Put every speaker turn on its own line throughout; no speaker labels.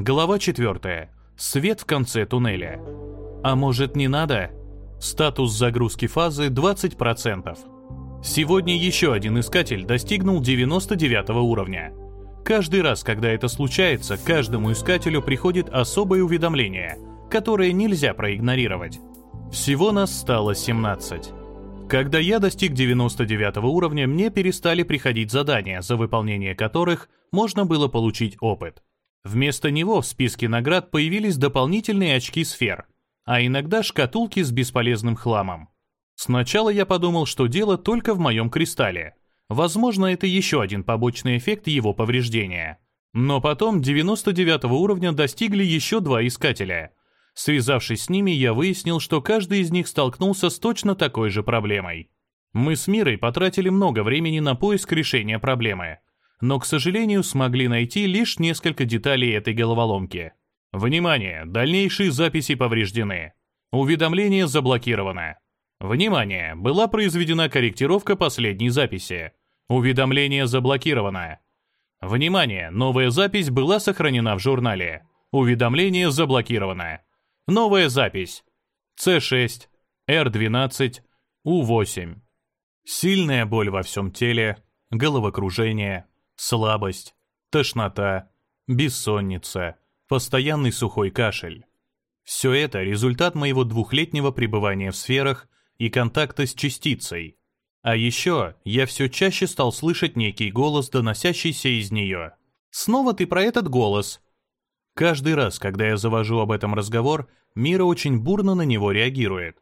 Глава 4. Свет в конце туннеля. А может не надо? Статус загрузки фазы 20%. Сегодня еще один искатель достигнул 99 уровня. Каждый раз, когда это случается, каждому искателю приходит особое уведомление, которое нельзя проигнорировать. Всего нас стало 17. Когда я достиг 99 уровня, мне перестали приходить задания, за выполнение которых можно было получить опыт. Вместо него в списке наград появились дополнительные очки сфер, а иногда шкатулки с бесполезным хламом. Сначала я подумал, что дело только в моем кристалле. Возможно, это еще один побочный эффект его повреждения. Но потом 99 уровня достигли еще два искателя. Связавшись с ними, я выяснил, что каждый из них столкнулся с точно такой же проблемой. Мы с Мирой потратили много времени на поиск решения проблемы, но, к сожалению, смогли найти лишь несколько деталей этой головоломки. Внимание! Дальнейшие записи повреждены. Уведомление заблокировано. Внимание! Была произведена корректировка последней записи. Уведомление заблокировано. Внимание! Новая запись была сохранена в журнале. Уведомление заблокировано. Новая запись. C6, R12, U8. Сильная боль во всем теле, головокружение, слабость, тошнота, бессонница, постоянный сухой кашель. Все это результат моего двухлетнего пребывания в сферах и контакта с частицей. А еще я все чаще стал слышать некий голос, доносящийся из нее. «Снова ты про этот голос!» Каждый раз, когда я завожу об этом разговор, Мира очень бурно на него реагирует.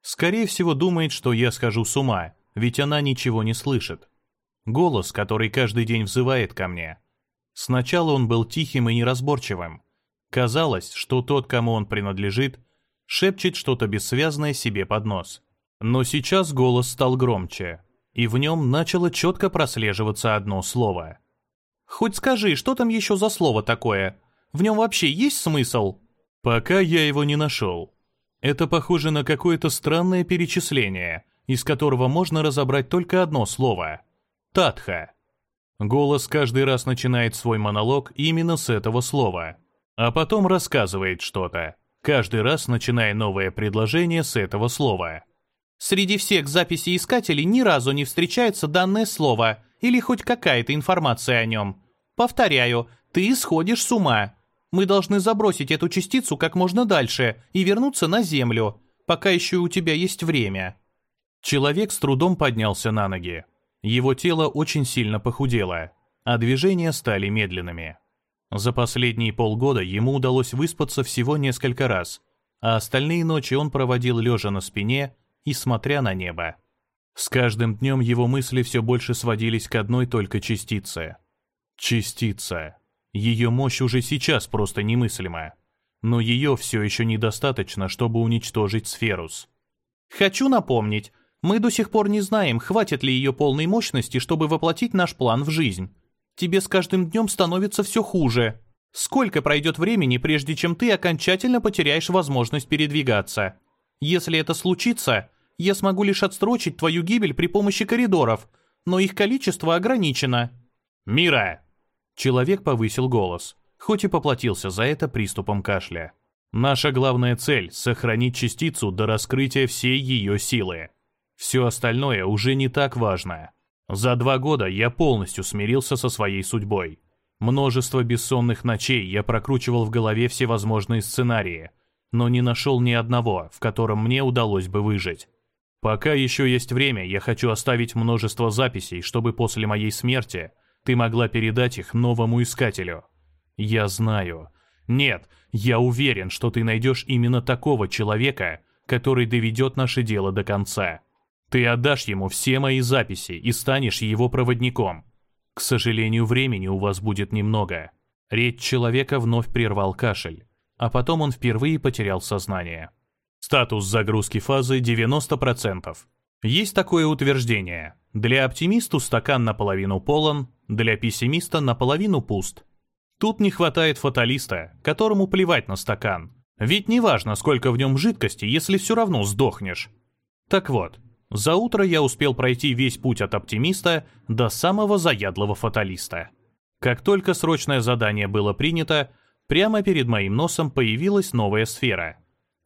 Скорее всего, думает, что я схожу с ума, ведь она ничего не слышит. Голос, который каждый день взывает ко мне. Сначала он был тихим и неразборчивым. Казалось, что тот, кому он принадлежит, шепчет что-то бессвязное себе под нос. Но сейчас голос стал громче, и в нем начало четко прослеживаться одно слово. «Хоть скажи, что там еще за слово такое? В нем вообще есть смысл?» «Пока я его не нашел. Это похоже на какое-то странное перечисление, из которого можно разобрать только одно слово Татха. Голос каждый раз начинает свой монолог именно с этого слова, а потом рассказывает что-то, каждый раз начиная новое предложение с этого слова. Среди всех записей искателей ни разу не встречается данное слово или хоть какая-то информация о нем. Повторяю, ты сходишь с ума. Мы должны забросить эту частицу как можно дальше и вернуться на Землю, пока еще у тебя есть время. Человек с трудом поднялся на ноги. Его тело очень сильно похудело, а движения стали медленными. За последние полгода ему удалось выспаться всего несколько раз, а остальные ночи он проводил лежа на спине и смотря на небо. С каждым днем его мысли все больше сводились к одной только частице. Частица. Ее мощь уже сейчас просто немыслима. Но ее все еще недостаточно, чтобы уничтожить Сферус. «Хочу напомнить, мы до сих пор не знаем, хватит ли ее полной мощности, чтобы воплотить наш план в жизнь. Тебе с каждым днем становится все хуже. Сколько пройдет времени, прежде чем ты окончательно потеряешь возможность передвигаться? Если это случится, я смогу лишь отстрочить твою гибель при помощи коридоров, но их количество ограничено». «Мира!» Человек повысил голос, хоть и поплатился за это приступом кашля. «Наша главная цель — сохранить частицу до раскрытия всей ее силы. Все остальное уже не так важно. За два года я полностью смирился со своей судьбой. Множество бессонных ночей я прокручивал в голове всевозможные сценарии, но не нашел ни одного, в котором мне удалось бы выжить. Пока еще есть время, я хочу оставить множество записей, чтобы после моей смерти ты могла передать их новому искателю. Я знаю. Нет, я уверен, что ты найдешь именно такого человека, который доведет наше дело до конца. Ты отдашь ему все мои записи и станешь его проводником. К сожалению, времени у вас будет немного. Речь человека вновь прервал кашель, а потом он впервые потерял сознание. Статус загрузки фазы 90%. Есть такое утверждение. Для оптимиста стакан наполовину полон, для пессимиста наполовину пуст. Тут не хватает фаталиста, которому плевать на стакан. Ведь неважно, сколько в нем жидкости, если все равно сдохнешь. Так вот, за утро я успел пройти весь путь от оптимиста до самого заядлого фаталиста. Как только срочное задание было принято, Прямо перед моим носом появилась новая сфера.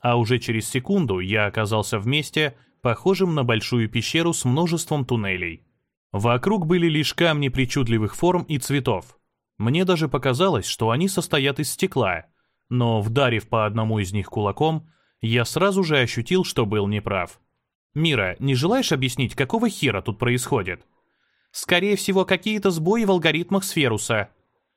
А уже через секунду я оказался в месте, похожем на большую пещеру с множеством туннелей. Вокруг были лишь камни причудливых форм и цветов. Мне даже показалось, что они состоят из стекла, но, вдарив по одному из них кулаком, я сразу же ощутил, что был неправ. «Мира, не желаешь объяснить, какого хера тут происходит?» «Скорее всего, какие-то сбои в алгоритмах Сферуса.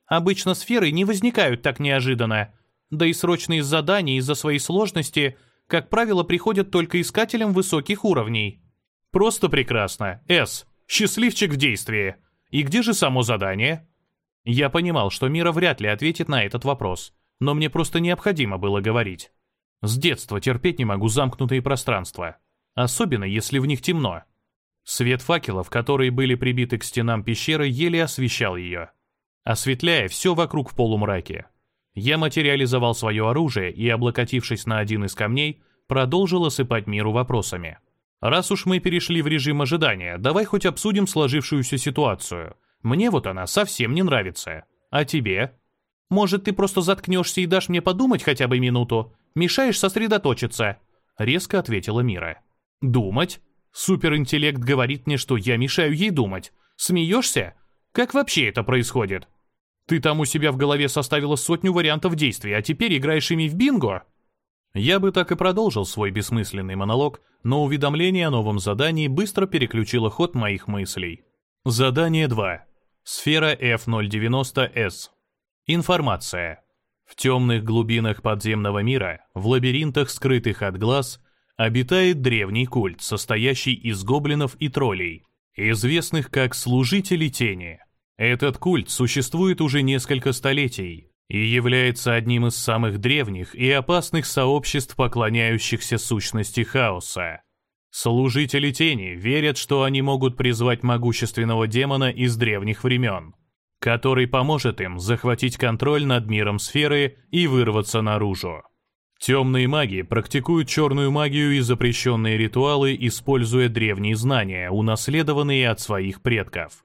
Обычно сферы не возникают так неожиданно, да и срочные задания из-за своей сложности, как правило, приходят только искателям высоких уровней». «Просто прекрасно. С. Счастливчик в действии. И где же само задание?» Я понимал, что Мира вряд ли ответит на этот вопрос, но мне просто необходимо было говорить. С детства терпеть не могу замкнутые пространства, особенно если в них темно. Свет факелов, которые были прибиты к стенам пещеры, еле освещал ее, осветляя все вокруг в полумраке. Я материализовал свое оружие и, облокотившись на один из камней, продолжил осыпать миру вопросами. Раз уж мы перешли в режим ожидания, давай хоть обсудим сложившуюся ситуацию. Мне вот она совсем не нравится. А тебе? Может, ты просто заткнешься и дашь мне подумать хотя бы минуту? Мешаешь сосредоточиться?» Резко ответила Мира. «Думать? Суперинтеллект говорит мне, что я мешаю ей думать. Смеешься? Как вообще это происходит? Ты там у себя в голове составила сотню вариантов действий, а теперь играешь ими в бинго?» Я бы так и продолжил свой бессмысленный монолог, но уведомление о новом задании быстро переключило ход моих мыслей. Задание 2. Сфера F090S. Информация. В темных глубинах подземного мира, в лабиринтах, скрытых от глаз, обитает древний культ, состоящий из гоблинов и троллей, известных как служители тени. Этот культ существует уже несколько столетий, и является одним из самых древних и опасных сообществ, поклоняющихся сущности хаоса. Служители тени верят, что они могут призвать могущественного демона из древних времен, который поможет им захватить контроль над миром сферы и вырваться наружу. Темные маги практикуют черную магию и запрещенные ритуалы, используя древние знания, унаследованные от своих предков.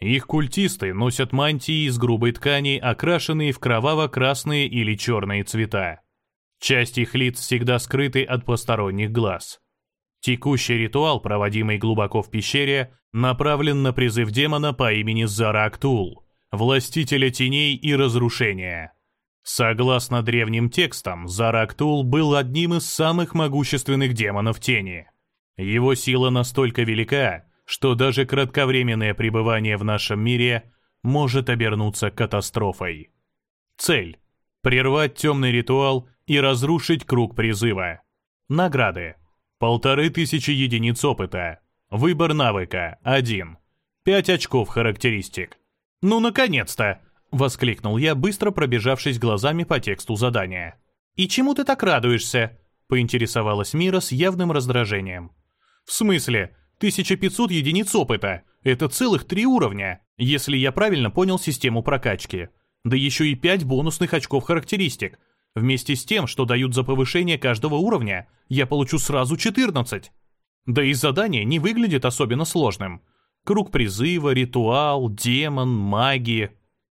Их культисты носят мантии из грубой ткани, окрашенные в кроваво-красные или черные цвета. Часть их лиц всегда скрыты от посторонних глаз. Текущий ритуал, проводимый глубоко в пещере, направлен на призыв демона по имени Зарактул, властителя теней и разрушения. Согласно древним текстам, Зарактул был одним из самых могущественных демонов тени. Его сила настолько велика, что даже кратковременное пребывание в нашем мире может обернуться катастрофой. Цель – прервать темный ритуал и разрушить круг призыва. Награды. Полторы тысячи единиц опыта. Выбор навыка – один. Пять очков характеристик. «Ну, наконец-то!» – воскликнул я, быстро пробежавшись глазами по тексту задания. «И чему ты так радуешься?» – поинтересовалась Мира с явным раздражением. «В смысле? 1500 единиц опыта. Это целых три уровня, если я правильно понял систему прокачки. Да еще и 5 бонусных очков характеристик. Вместе с тем, что дают за повышение каждого уровня, я получу сразу 14. Да и задание не выглядит особенно сложным. Круг призыва, ритуал, демон, магии.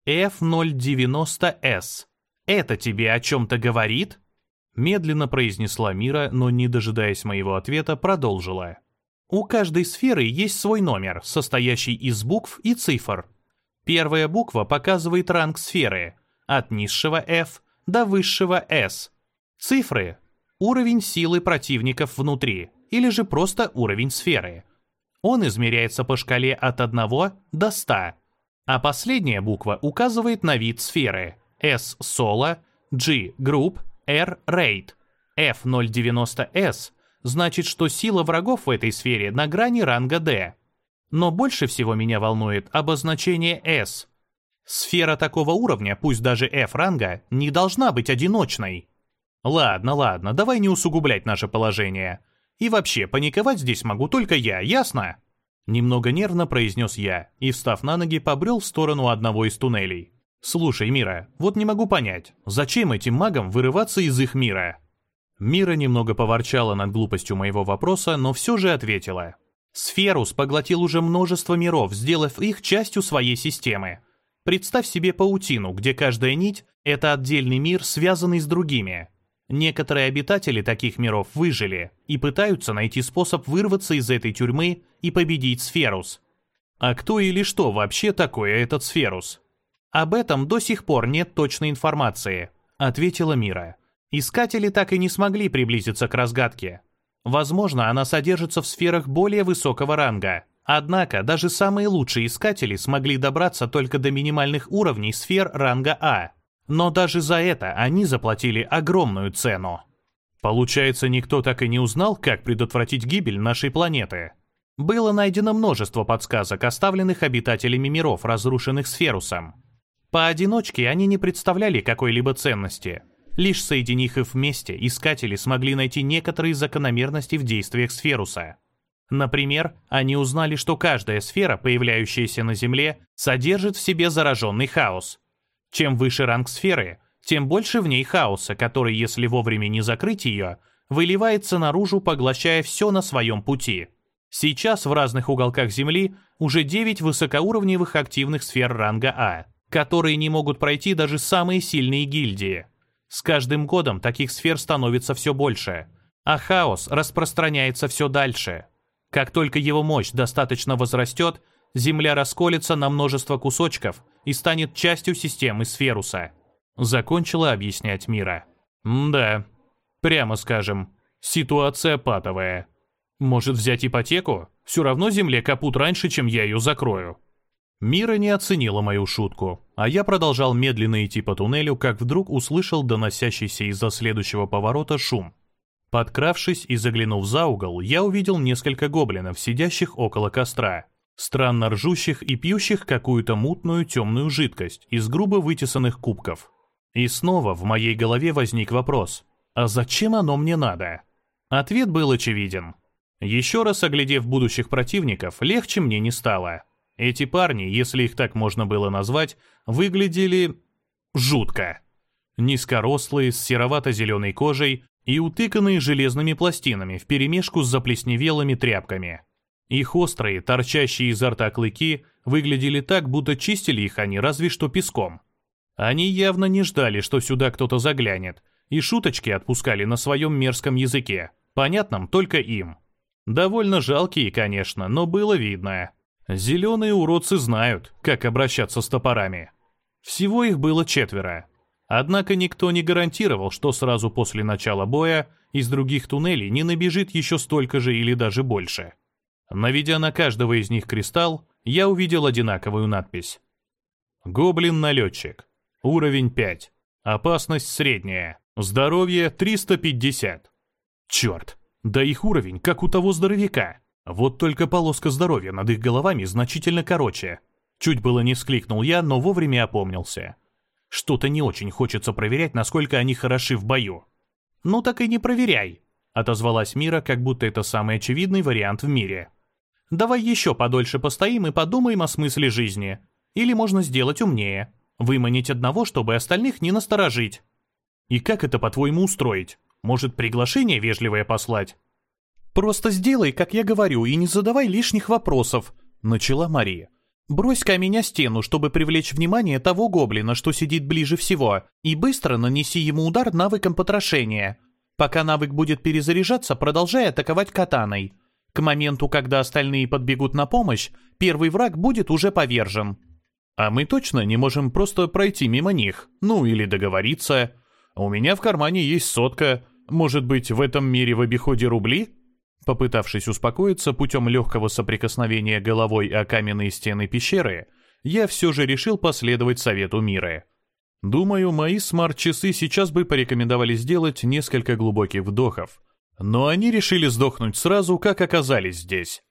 F090S. Это тебе о чем-то говорит? Медленно произнесла Мира, но не дожидаясь моего ответа, продолжила. У каждой сферы есть свой номер, состоящий из букв и цифр. Первая буква показывает ранг сферы, от низшего F до высшего S. Цифры – уровень силы противников внутри, или же просто уровень сферы. Он измеряется по шкале от 1 до 100. А последняя буква указывает на вид сферы – S – соло, G – групп, R – рейд. F090S значит, что сила врагов в этой сфере на грани ранга D. Но больше всего меня волнует обозначение S. Сфера такого уровня, пусть даже F-ранга, не должна быть одиночной. Ладно, ладно, давай не усугублять наше положение. И вообще, паниковать здесь могу только я, ясно? Немного нервно произнес я и, встав на ноги, побрел в сторону одного из туннелей. «Слушай, Мира, вот не могу понять, зачем этим магам вырываться из их мира?» Мира немного поворчала над глупостью моего вопроса, но все же ответила. Сферус поглотил уже множество миров, сделав их частью своей системы. Представь себе паутину, где каждая нить Это отдельный мир, связанный с другими. Некоторые обитатели таких миров выжили и пытаются найти способ вырваться из этой тюрьмы и победить Сферус. А кто или что вообще такое этот Сферус? Об этом до сих пор нет точной информации, ответила Мира. Искатели так и не смогли приблизиться к разгадке. Возможно, она содержится в сферах более высокого ранга. Однако, даже самые лучшие искатели смогли добраться только до минимальных уровней сфер ранга А. Но даже за это они заплатили огромную цену. Получается, никто так и не узнал, как предотвратить гибель нашей планеты. Было найдено множество подсказок, оставленных обитателями миров, разрушенных Сферусом. Поодиночке они не представляли какой-либо ценности. Лишь соединив их вместе, искатели смогли найти некоторые закономерности в действиях Сферуса. Например, они узнали, что каждая сфера, появляющаяся на Земле, содержит в себе зараженный хаос. Чем выше ранг сферы, тем больше в ней хаоса, который, если вовремя не закрыть ее, выливается наружу, поглощая все на своем пути. Сейчас в разных уголках Земли уже 9 высокоуровневых активных сфер ранга А, которые не могут пройти даже самые сильные гильдии. С каждым годом таких сфер становится все больше, а хаос распространяется все дальше – как только его мощь достаточно возрастет, Земля расколется на множество кусочков и станет частью системы Сферуса. Закончила объяснять Мира. да, прямо скажем, ситуация патовая. Может взять ипотеку? Все равно Земле капут раньше, чем я ее закрою. Мира не оценила мою шутку, а я продолжал медленно идти по туннелю, как вдруг услышал доносящийся из-за следующего поворота шум. Подкравшись и заглянув за угол, я увидел несколько гоблинов, сидящих около костра, странно ржущих и пьющих какую-то мутную темную жидкость из грубо вытесанных кубков. И снова в моей голове возник вопрос, а зачем оно мне надо? Ответ был очевиден. Еще раз оглядев будущих противников, легче мне не стало. Эти парни, если их так можно было назвать, выглядели... жутко. Низкорослые, с серовато-зеленой кожей, и утыканные железными пластинами вперемешку с заплесневелыми тряпками. Их острые, торчащие изо рта клыки выглядели так, будто чистили их они разве что песком. Они явно не ждали, что сюда кто-то заглянет, и шуточки отпускали на своем мерзком языке, понятном только им. Довольно жалкие, конечно, но было видно. Зеленые уродцы знают, как обращаться с топорами. Всего их было четверо. Однако никто не гарантировал, что сразу после начала боя из других туннелей не набежит еще столько же или даже больше. Наведя на каждого из них кристалл, я увидел одинаковую надпись. Гоблин-налетчик. Уровень 5. Опасность средняя. Здоровье 350. Черт, да их уровень, как у того здоровяка. Вот только полоска здоровья над их головами значительно короче. Чуть было не вскликнул я, но вовремя опомнился. Что-то не очень хочется проверять, насколько они хороши в бою. «Ну так и не проверяй», — отозвалась Мира, как будто это самый очевидный вариант в мире. «Давай еще подольше постоим и подумаем о смысле жизни. Или можно сделать умнее. Выманить одного, чтобы остальных не насторожить». «И как это, по-твоему, устроить? Может, приглашение вежливое послать?» «Просто сделай, как я говорю, и не задавай лишних вопросов», — начала Мария. Брось камень о стену, чтобы привлечь внимание того гоблина, что сидит ближе всего, и быстро нанеси ему удар навыком потрошения. Пока навык будет перезаряжаться, продолжай атаковать катаной. К моменту, когда остальные подбегут на помощь, первый враг будет уже повержен. А мы точно не можем просто пройти мимо них, ну или договориться. У меня в кармане есть сотка, может быть, в этом мире в обиходе рубли? Попытавшись успокоиться путем легкого соприкосновения головой о каменные стены пещеры, я все же решил последовать совету Миры. Думаю, мои смарт-часы сейчас бы порекомендовали сделать несколько глубоких вдохов. Но они решили сдохнуть сразу, как оказались здесь.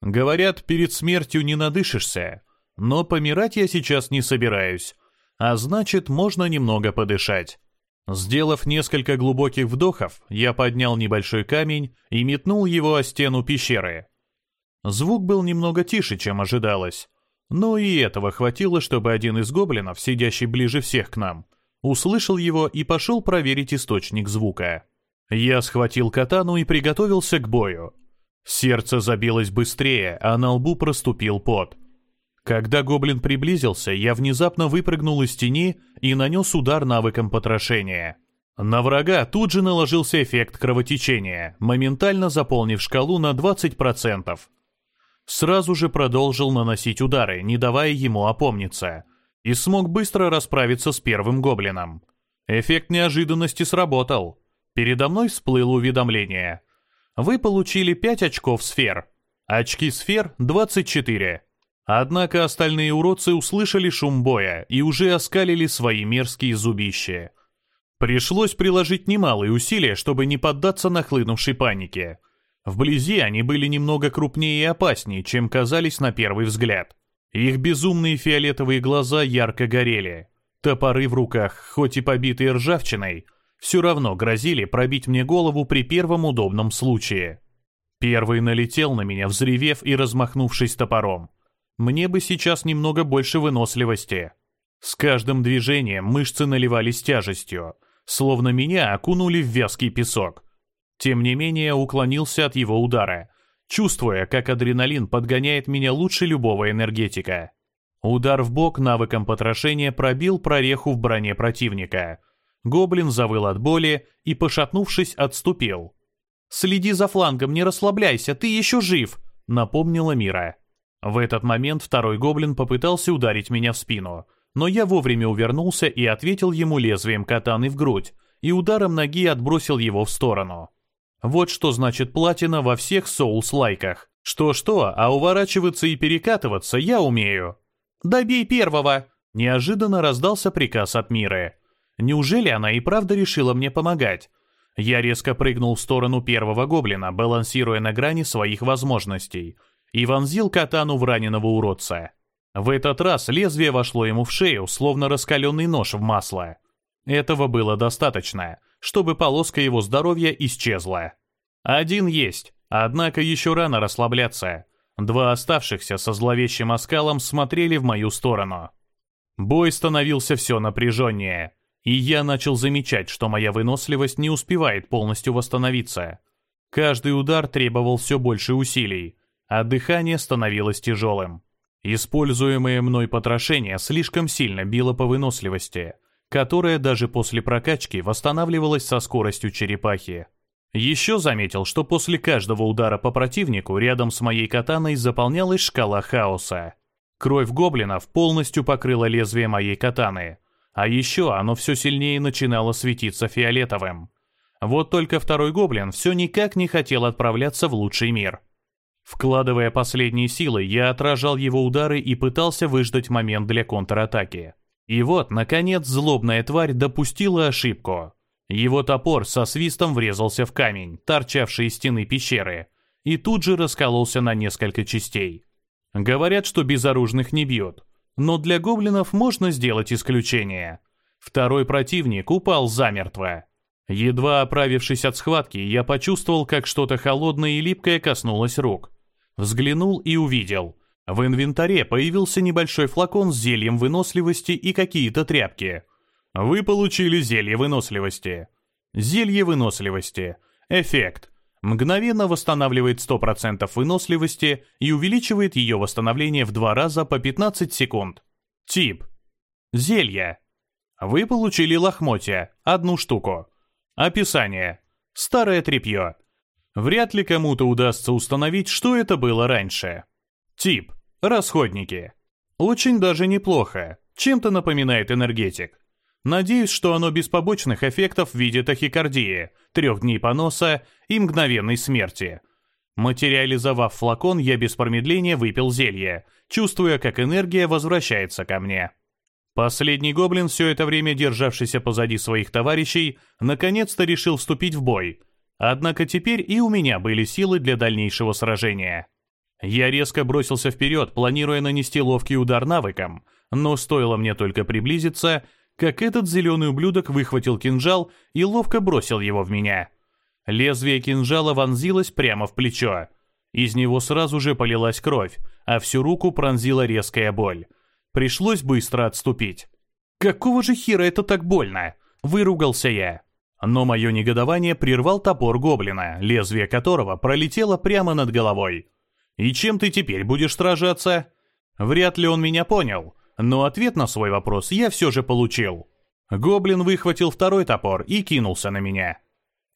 Говорят, перед смертью не надышишься. Но помирать я сейчас не собираюсь. А значит, можно немного подышать. Сделав несколько глубоких вдохов, я поднял небольшой камень и метнул его о стену пещеры. Звук был немного тише, чем ожидалось. Но и этого хватило, чтобы один из гоблинов, сидящий ближе всех к нам, услышал его и пошел проверить источник звука. Я схватил катану и приготовился к бою. Сердце забилось быстрее, а на лбу проступил пот. Когда гоблин приблизился, я внезапно выпрыгнул из тени и нанес удар навыком потрошения. На врага тут же наложился эффект кровотечения, моментально заполнив шкалу на 20%. Сразу же продолжил наносить удары, не давая ему опомниться, и смог быстро расправиться с первым гоблином. Эффект неожиданности сработал. Передо мной всплыло уведомление. Вы получили 5 очков сфер. Очки сфер 24. Однако остальные уродцы услышали шум боя и уже оскалили свои мерзкие зубища. Пришлось приложить немалые усилия, чтобы не поддаться нахлынувшей панике. Вблизи они были немного крупнее и опаснее, чем казались на первый взгляд. Их безумные фиолетовые глаза ярко горели. Топоры в руках, хоть и побитые ржавчиной, все равно грозили пробить мне голову при первом удобном случае. Первый налетел на меня, взревев и размахнувшись топором. Мне бы сейчас немного больше выносливости. С каждым движением мышцы наливались тяжестью, словно меня окунули в вязкий песок. Тем не менее уклонился от его удара, чувствуя, как адреналин подгоняет меня лучше любого энергетика. Удар в бок навыком потрошения пробил прореху в броне противника. Гоблин завыл от боли и, пошатнувшись, отступил. «Следи за флангом, не расслабляйся, ты еще жив!» — напомнила Мира. В этот момент второй гоблин попытался ударить меня в спину, но я вовремя увернулся и ответил ему лезвием катаны в грудь, и ударом ноги отбросил его в сторону. Вот что значит платина во всех соус-лайках. Что-что, а уворачиваться и перекатываться я умею. «Добей первого!» Неожиданно раздался приказ от Миры. Неужели она и правда решила мне помогать? Я резко прыгнул в сторону первого гоблина, балансируя на грани своих возможностей — и вонзил катану в раненого уродца. В этот раз лезвие вошло ему в шею, словно раскаленный нож в масло. Этого было достаточно, чтобы полоска его здоровья исчезла. Один есть, однако еще рано расслабляться. Два оставшихся со зловещим оскалом смотрели в мою сторону. Бой становился все напряженнее, и я начал замечать, что моя выносливость не успевает полностью восстановиться. Каждый удар требовал все больше усилий, а дыхание становилось тяжелым. Используемое мной потрошение слишком сильно било по выносливости, которая даже после прокачки восстанавливалась со скоростью черепахи. Еще заметил, что после каждого удара по противнику рядом с моей катаной заполнялась шкала хаоса. Кровь гоблинов полностью покрыла лезвие моей катаны, а еще оно все сильнее начинало светиться фиолетовым. Вот только второй гоблин все никак не хотел отправляться в лучший мир – Вкладывая последние силы, я отражал его удары и пытался выждать момент для контратаки. И вот, наконец, злобная тварь допустила ошибку. Его топор со свистом врезался в камень, торчавший из стены пещеры, и тут же раскололся на несколько частей. Говорят, что безоружных не бьют, но для гоблинов можно сделать исключение. Второй противник упал замертво. Едва оправившись от схватки, я почувствовал, как что-то холодное и липкое коснулось рук. Взглянул и увидел. В инвентаре появился небольшой флакон с зельем выносливости и какие-то тряпки. Вы получили зелье выносливости. Зелье выносливости. Эффект. Мгновенно восстанавливает 100% выносливости и увеличивает ее восстановление в два раза по 15 секунд. Тип. Зелье. Вы получили лохмотья, одну штуку. Описание. Старое тряпье. Вряд ли кому-то удастся установить, что это было раньше. Тип. Расходники. Очень даже неплохо. Чем-то напоминает энергетик. Надеюсь, что оно без побочных эффектов в виде тахикардии, трех дней поноса и мгновенной смерти. Материализовав флакон, я без промедления выпил зелье, чувствуя, как энергия возвращается ко мне. Последний гоблин, все это время державшийся позади своих товарищей, наконец-то решил вступить в бой — Однако теперь и у меня были силы для дальнейшего сражения. Я резко бросился вперед, планируя нанести ловкий удар навыком, но стоило мне только приблизиться, как этот зеленый ублюдок выхватил кинжал и ловко бросил его в меня. Лезвие кинжала вонзилось прямо в плечо. Из него сразу же полилась кровь, а всю руку пронзила резкая боль. Пришлось быстро отступить. «Какого же хера это так больно?» – выругался я. Но мое негодование прервал топор гоблина, лезвие которого пролетело прямо над головой. «И чем ты теперь будешь сражаться?» Вряд ли он меня понял, но ответ на свой вопрос я все же получил. Гоблин выхватил второй топор и кинулся на меня.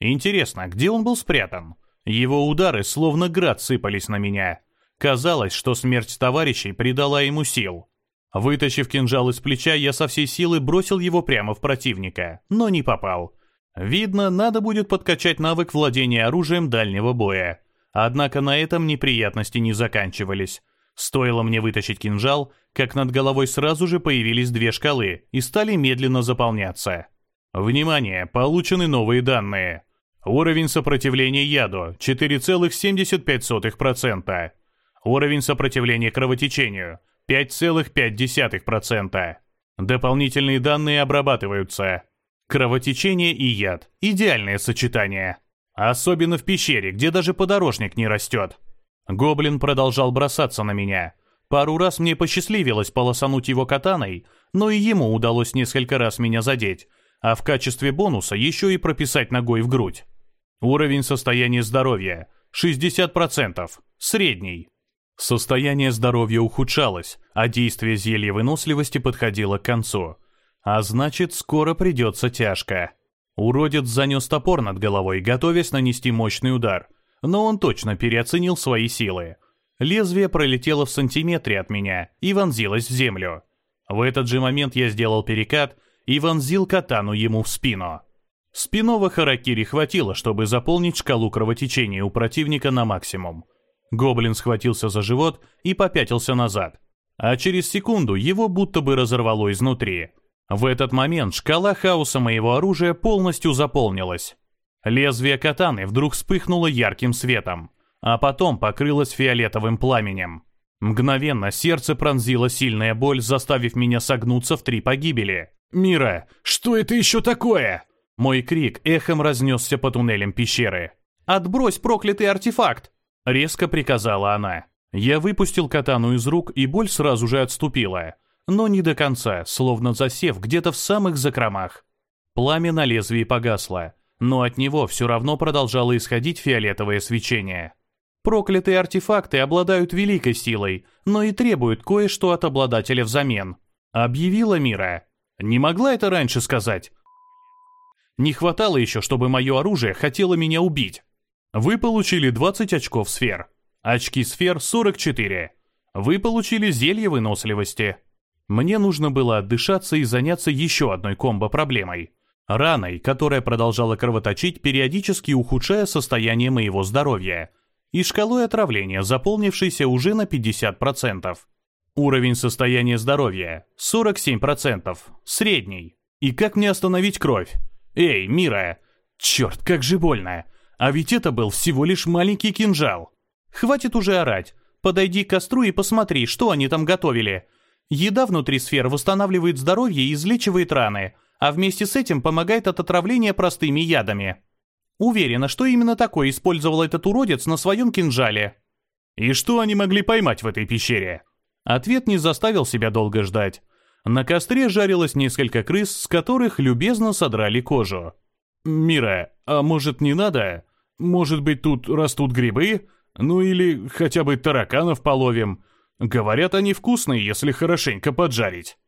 Интересно, где он был спрятан? Его удары словно град сыпались на меня. Казалось, что смерть товарищей придала ему сил. Вытащив кинжал из плеча, я со всей силы бросил его прямо в противника, но не попал. Видно, надо будет подкачать навык владения оружием дальнего боя. Однако на этом неприятности не заканчивались. Стоило мне вытащить кинжал, как над головой сразу же появились две шкалы и стали медленно заполняться. Внимание, получены новые данные. Уровень сопротивления яду 4,75%. Уровень сопротивления кровотечению 5,5%. Дополнительные данные обрабатываются. Кровотечение и яд – идеальное сочетание. Особенно в пещере, где даже подорожник не растет. Гоблин продолжал бросаться на меня. Пару раз мне посчастливилось полосануть его катаной, но и ему удалось несколько раз меня задеть, а в качестве бонуса еще и прописать ногой в грудь. Уровень состояния здоровья – 60%, средний. Состояние здоровья ухудшалось, а действие зелья выносливости подходило к концу. А значит, скоро придется тяжко. Уродец занес топор над головой, готовясь нанести мощный удар – но он точно переоценил свои силы. Лезвие пролетело в сантиметре от меня и вонзилось в землю. В этот же момент я сделал перекат и вонзил катану ему в спину. Спинного харакири хватило, чтобы заполнить шкалу кровотечения у противника на максимум. Гоблин схватился за живот и попятился назад. А через секунду его будто бы разорвало изнутри. В этот момент шкала хаоса моего оружия полностью заполнилась. Лезвие катаны вдруг вспыхнуло ярким светом, а потом покрылось фиолетовым пламенем. Мгновенно сердце пронзила сильная боль, заставив меня согнуться в три погибели. «Мира, что это еще такое?» Мой крик эхом разнесся по туннелям пещеры. «Отбрось проклятый артефакт!» Резко приказала она. Я выпустил катану из рук, и боль сразу же отступила. Но не до конца, словно засев где-то в самых закромах. Пламя на лезвии погасло, но от него все равно продолжало исходить фиолетовое свечение. Проклятые артефакты обладают великой силой, но и требуют кое-что от обладателя взамен. Объявила Мира. Не могла это раньше сказать. Не хватало еще, чтобы мое оружие хотело меня убить. Вы получили 20 очков сфер. Очки сфер 44. Вы получили зелье выносливости. Мне нужно было отдышаться и заняться еще одной комбо-проблемой. Раной, которая продолжала кровоточить, периодически ухудшая состояние моего здоровья, и шкалой отравления, заполнившейся уже на 50%. Уровень состояния здоровья – 47%, средний. И как мне остановить кровь? Эй, Мира! Черт, как же больно! А ведь это был всего лишь маленький кинжал. Хватит уже орать. Подойди к костру и посмотри, что они там готовили. Еда внутри сфер восстанавливает здоровье и излечивает раны – а вместе с этим помогает от отравления простыми ядами. Уверена, что именно такой использовал этот уродец на своем кинжале. И что они могли поймать в этой пещере? Ответ не заставил себя долго ждать. На костре жарилось несколько крыс, с которых любезно содрали кожу. «Мира, а может не надо? Может быть тут растут грибы? Ну или хотя бы тараканов половим? Говорят, они вкусные, если хорошенько поджарить».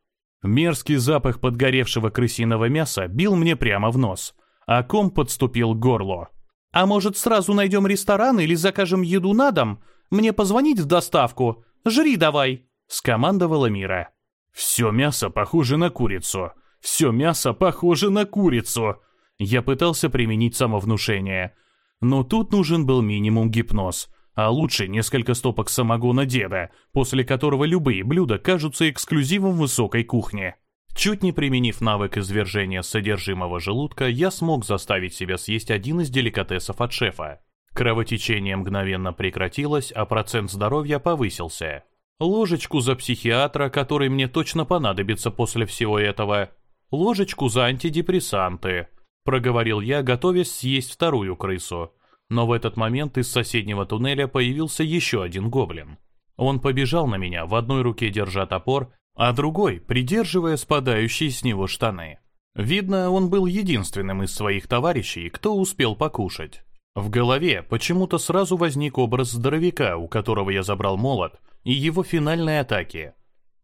Мерзкий запах подгоревшего крысиного мяса бил мне прямо в нос, а ком подступил к горлу. «А может, сразу найдем ресторан или закажем еду на дом? Мне позвонить в доставку? Жри давай!» — скомандовала Мира. «Все мясо похоже на курицу. Все мясо похоже на курицу!» Я пытался применить самовнушение. Но тут нужен был минимум гипноз — а лучше несколько стопок самогона деда, после которого любые блюда кажутся эксклюзивом высокой кухни. Чуть не применив навык извержения содержимого желудка, я смог заставить себя съесть один из деликатесов от шефа. Кровотечение мгновенно прекратилось, а процент здоровья повысился. Ложечку за психиатра, который мне точно понадобится после всего этого. Ложечку за антидепрессанты. Проговорил я, готовясь съесть вторую крысу. Но в этот момент из соседнего туннеля появился еще один гоблин. Он побежал на меня, в одной руке держа топор, а другой придерживая спадающие с него штаны. Видно, он был единственным из своих товарищей, кто успел покушать. В голове почему-то сразу возник образ здоровяка, у которого я забрал молот, и его финальной атаки.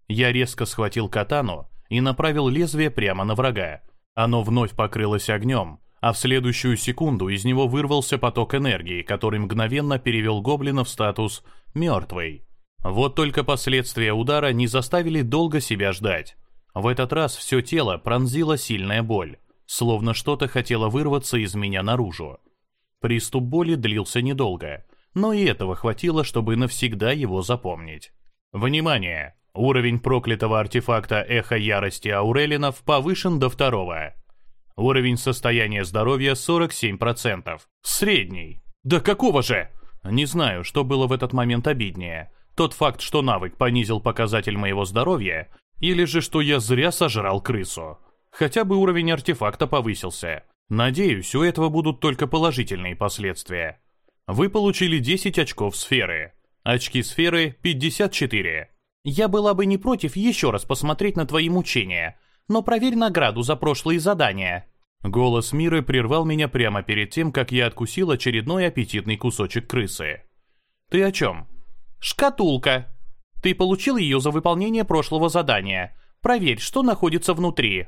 Я резко схватил катану и направил лезвие прямо на врага. Оно вновь покрылось огнем, а в следующую секунду из него вырвался поток энергии, который мгновенно перевел гоблина в статус «мертвый». Вот только последствия удара не заставили долго себя ждать. В этот раз все тело пронзила сильная боль, словно что-то хотело вырваться из меня наружу. Приступ боли длился недолго, но и этого хватило, чтобы навсегда его запомнить. Внимание! Уровень проклятого артефакта Эхо Ярости Аурелинов повышен до второго. Уровень состояния здоровья 47%. Средний. Да какого же? Не знаю, что было в этот момент обиднее. Тот факт, что навык понизил показатель моего здоровья, или же что я зря сожрал крысу. Хотя бы уровень артефакта повысился. Надеюсь, у этого будут только положительные последствия. Вы получили 10 очков сферы. Очки сферы 54. Я была бы не против еще раз посмотреть на твои мучения, но проверь награду за прошлые задания». Голос Миры прервал меня прямо перед тем, как я откусил очередной аппетитный кусочек крысы. «Ты о чем?» «Шкатулка. Ты получил ее за выполнение прошлого задания. Проверь, что находится внутри».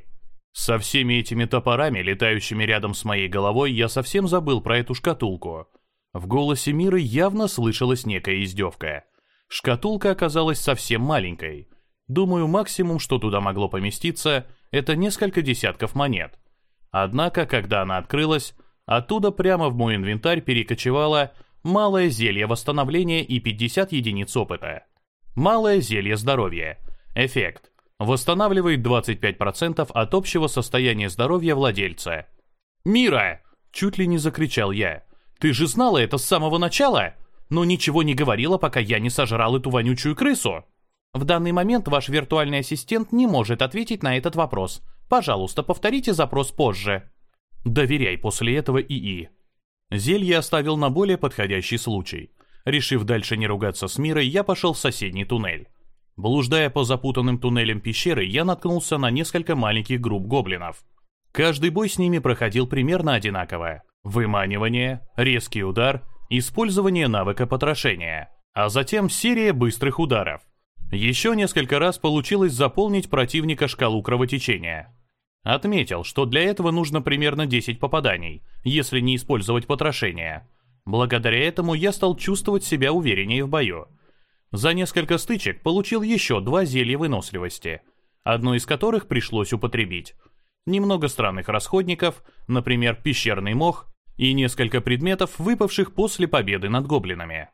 Со всеми этими топорами, летающими рядом с моей головой, я совсем забыл про эту шкатулку. В голосе Миры явно слышалась некая издевка. Шкатулка оказалась совсем маленькой. Думаю, максимум, что туда могло поместиться, это несколько десятков монет. Однако, когда она открылась, оттуда прямо в мой инвентарь перекочевало малое зелье восстановления и 50 единиц опыта. Малое зелье здоровья. Эффект. Восстанавливает 25% от общего состояния здоровья владельца. «Мира!» – чуть ли не закричал я. «Ты же знала это с самого начала, но ничего не говорила, пока я не сожрал эту вонючую крысу!» В данный момент ваш виртуальный ассистент не может ответить на этот вопрос. Пожалуйста, повторите запрос позже. Доверяй после этого ИИ. Зелье оставил на более подходящий случай. Решив дальше не ругаться с мирой, я пошел в соседний туннель. Блуждая по запутанным туннелям пещеры, я наткнулся на несколько маленьких групп гоблинов. Каждый бой с ними проходил примерно одинаково. Выманивание, резкий удар, использование навыка потрошения, а затем серия быстрых ударов. Еще несколько раз получилось заполнить противника шкалу кровотечения. Отметил, что для этого нужно примерно 10 попаданий, если не использовать потрошение. Благодаря этому я стал чувствовать себя увереннее в бою. За несколько стычек получил еще два зелья выносливости, одно из которых пришлось употребить. Немного странных расходников, например, пещерный мох, и несколько предметов, выпавших после победы над гоблинами.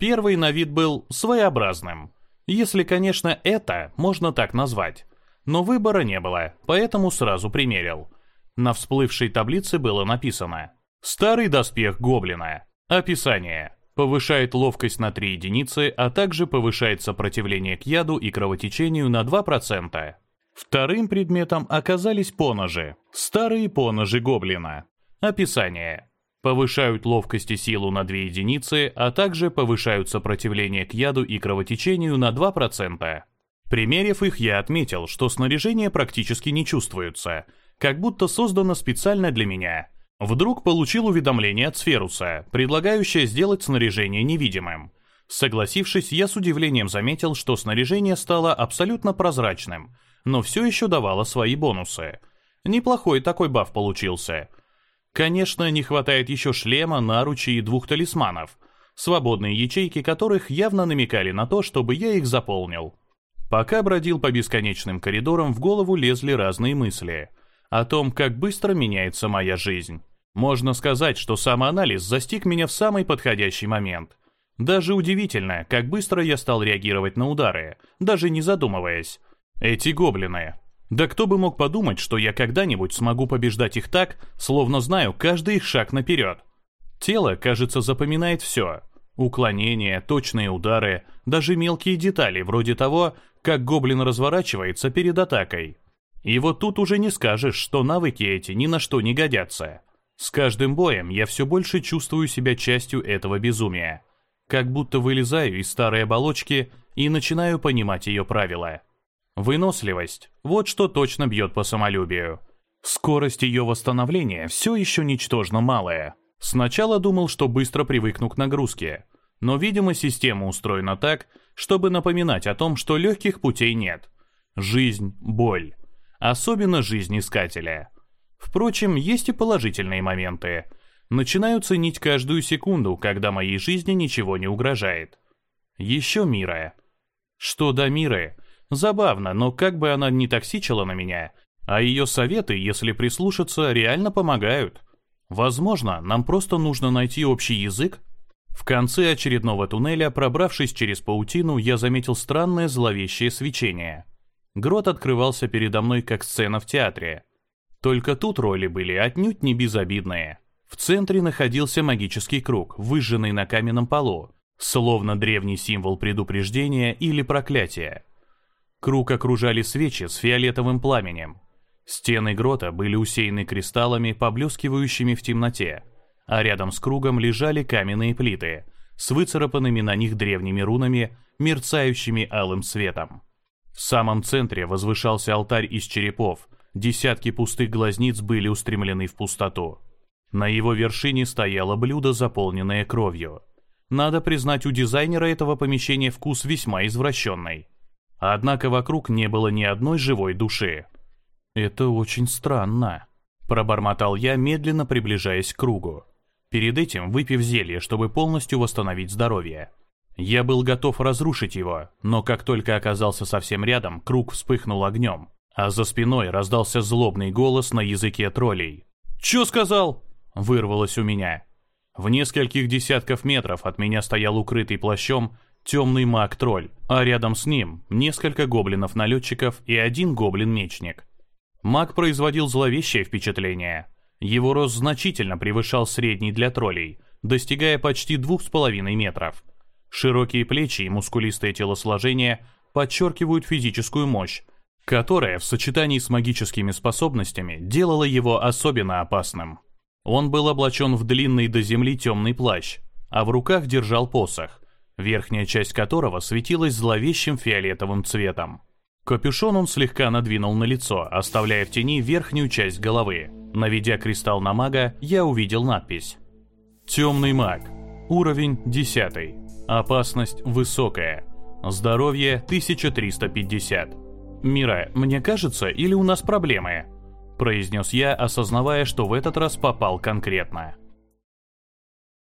Первый на вид был своеобразным – если, конечно, это можно так назвать. Но выбора не было, поэтому сразу примерил. На всплывшей таблице было написано «Старый доспех гоблина». Описание. Повышает ловкость на 3 единицы, а также повышает сопротивление к яду и кровотечению на 2%. Вторым предметом оказались поножи. Старые поножи гоблина. Описание. Повышают ловкость и силу на 2 единицы, а также повышают сопротивление к яду и кровотечению на 2%. Примерив их, я отметил, что снаряжение практически не чувствуется, как будто создано специально для меня. Вдруг получил уведомление от Сферуса, предлагающее сделать снаряжение невидимым. Согласившись, я с удивлением заметил, что снаряжение стало абсолютно прозрачным, но все еще давало свои бонусы. Неплохой такой баф получился – Конечно, не хватает еще шлема, наручи и двух талисманов, свободные ячейки которых явно намекали на то, чтобы я их заполнил. Пока бродил по бесконечным коридорам, в голову лезли разные мысли о том, как быстро меняется моя жизнь. Можно сказать, что самоанализ застиг меня в самый подходящий момент. Даже удивительно, как быстро я стал реагировать на удары, даже не задумываясь. Эти гоблины, да кто бы мог подумать, что я когда-нибудь смогу побеждать их так, словно знаю каждый их шаг наперед. Тело, кажется, запоминает все. Уклонения, точные удары, даже мелкие детали, вроде того, как гоблин разворачивается перед атакой. И вот тут уже не скажешь, что навыки эти ни на что не годятся. С каждым боем я все больше чувствую себя частью этого безумия. Как будто вылезаю из старой оболочки и начинаю понимать ее правила. Выносливость – вот что точно бьет по самолюбию. Скорость ее восстановления все еще ничтожно малая. Сначала думал, что быстро привыкну к нагрузке. Но, видимо, система устроена так, чтобы напоминать о том, что легких путей нет. Жизнь – боль. Особенно жизнь искателя. Впрочем, есть и положительные моменты. Начинаю ценить каждую секунду, когда моей жизни ничего не угрожает. Еще Мира. Что до Миры? Забавно, но как бы она ни токсичила на меня, а ее советы, если прислушаться, реально помогают. Возможно, нам просто нужно найти общий язык? В конце очередного туннеля, пробравшись через паутину, я заметил странное зловещее свечение. Грот открывался передо мной как сцена в театре. Только тут роли были отнюдь не безобидные. В центре находился магический круг, выжженный на каменном полу, словно древний символ предупреждения или проклятия. Круг окружали свечи с фиолетовым пламенем. Стены грота были усеяны кристаллами, поблескивающими в темноте, а рядом с кругом лежали каменные плиты с выцарапанными на них древними рунами, мерцающими алым светом. В самом центре возвышался алтарь из черепов, десятки пустых глазниц были устремлены в пустоту. На его вершине стояло блюдо, заполненное кровью. Надо признать, у дизайнера этого помещения вкус весьма извращенный. Однако вокруг не было ни одной живой души. «Это очень странно», — пробормотал я, медленно приближаясь к кругу. Перед этим выпив зелье, чтобы полностью восстановить здоровье. Я был готов разрушить его, но как только оказался совсем рядом, круг вспыхнул огнем, а за спиной раздался злобный голос на языке троллей. «Чё сказал?» — вырвалось у меня. В нескольких десятков метров от меня стоял укрытый плащом темный маг-тролль, а рядом с ним несколько гоблинов-налетчиков и один гоблин-мечник. Маг производил зловещее впечатление. Его рост значительно превышал средний для троллей, достигая почти двух с половиной метров. Широкие плечи и мускулистое телосложение подчеркивают физическую мощь, которая в сочетании с магическими способностями делала его особенно опасным. Он был облачен в длинный до земли темный плащ, а в руках держал посох, верхняя часть которого светилась зловещим фиолетовым цветом. Капюшон он слегка надвинул на лицо, оставляя в тени верхнюю часть головы. Наведя кристалл на мага, я увидел надпись. «Темный маг. Уровень 10. Опасность высокая. Здоровье 1350. Мира, мне кажется, или у нас проблемы?» произнес я, осознавая, что в этот раз попал конкретно.